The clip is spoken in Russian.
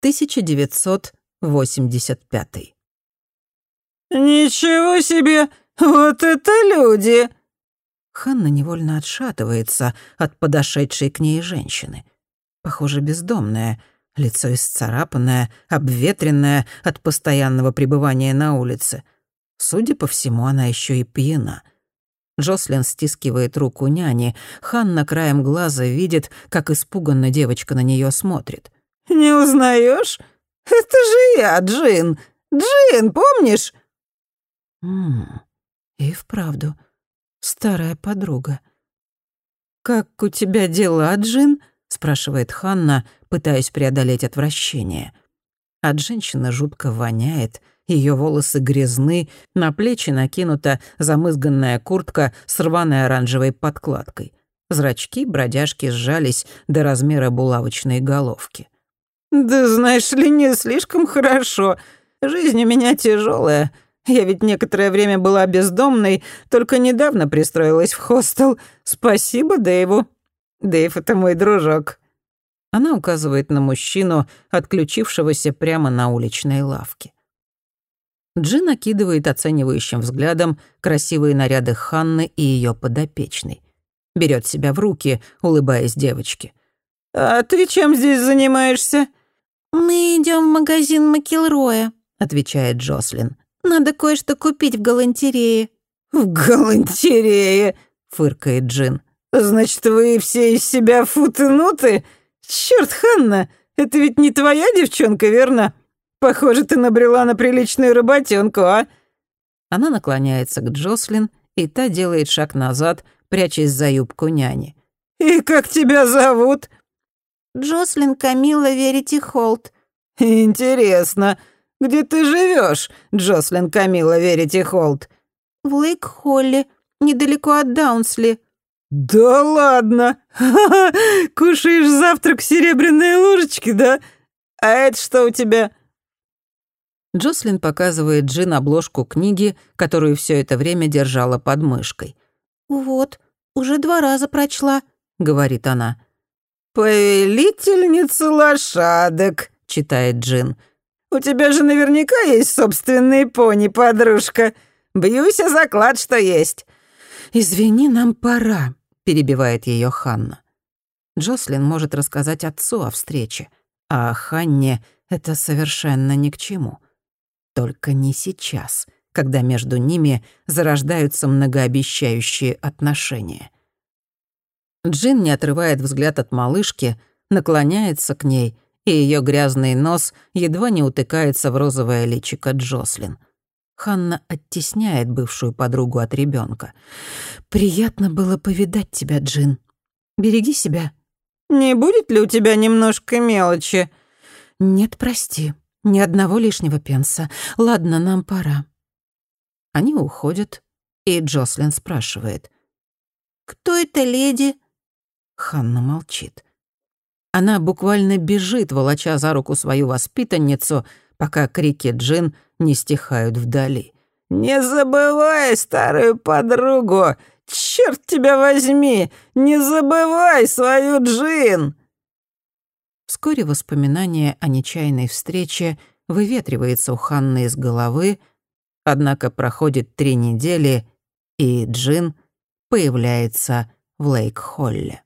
1985. «Ничего себе! Вот это люди!» Ханна невольно отшатывается от подошедшей к ней женщины. Похоже, бездомная, лицо исцарапанное, обветренное от постоянного пребывания на улице. Судя по всему, она еще и пьяна. Джослин стискивает руку няни. Ханна краем глаза видит, как испуганно девочка на нее смотрит. «Не узнаешь? Это же я, Джин! Джин, помнишь?» «Ммм, и вправду, старая подруга». «Как у тебя дела, Джин?» — спрашивает Ханна, пытаясь преодолеть отвращение. От женщины жутко воняет, ее волосы грязны, на плечи накинута замызганная куртка с рваной оранжевой подкладкой. Зрачки бродяжки сжались до размера булавочной головки. «Да знаешь ли, не слишком хорошо. Жизнь у меня тяжелая. Я ведь некоторое время была бездомной, только недавно пристроилась в хостел. Спасибо Дэйву. Дэйв — это мой дружок». Она указывает на мужчину, отключившегося прямо на уличной лавке. Джин накидывает оценивающим взглядом красивые наряды Ханны и ее подопечной. Берет себя в руки, улыбаясь девочке. «А ты чем здесь занимаешься?» «Мы идем в магазин Макилроя», — отвечает Джослин. Надо кое-что купить в галантерее». «В галантерее?» — фыркает Джин. «Значит, вы все из себя футынуты? Чёрт, Ханна, это ведь не твоя девчонка, верно? Похоже, ты набрела на приличную работенку, а?» Она наклоняется к Джослин, и та делает шаг назад, прячась за юбку няни. «И как тебя зовут?» «Джослин Камила Верити Холт». «Интересно. Где ты живешь, Джослин Камила Верити Холт?» «В Лейк-Холле, недалеко от Даунсли». «Да ладно! Кушаешь завтрак в серебряной ложечке, да? А это что у тебя?» Джослин показывает Джин обложку книги, которую все это время держала под мышкой. «Вот, уже два раза прочла», — говорит она. «Повелительница лошадок», — читает Джин. У тебя же наверняка есть собственные пони, подружка. Бьюсь о заклад, что есть». «Извини, нам пора», — перебивает ее Ханна. Джослин может рассказать отцу о встрече, а Ханне это совершенно ни к чему. Только не сейчас, когда между ними зарождаются многообещающие отношения. Джин не отрывает взгляд от малышки, наклоняется к ней — и ее грязный нос едва не утыкается в розовое личико Джослин. Ханна оттесняет бывшую подругу от ребенка. «Приятно было повидать тебя, Джин. Береги себя». «Не будет ли у тебя немножко мелочи?» «Нет, прости. Ни одного лишнего пенса. Ладно, нам пора». Они уходят, и Джослин спрашивает. «Кто эта леди?» Ханна молчит. Она буквально бежит, волоча за руку свою воспитанницу, пока крики Джин не стихают вдали. «Не забывай старую подругу! Черт тебя возьми! Не забывай свою Джин!» Вскоре воспоминание о нечаянной встрече выветривается у Ханны из головы, однако проходит три недели, и Джин появляется в Лейк-Холле.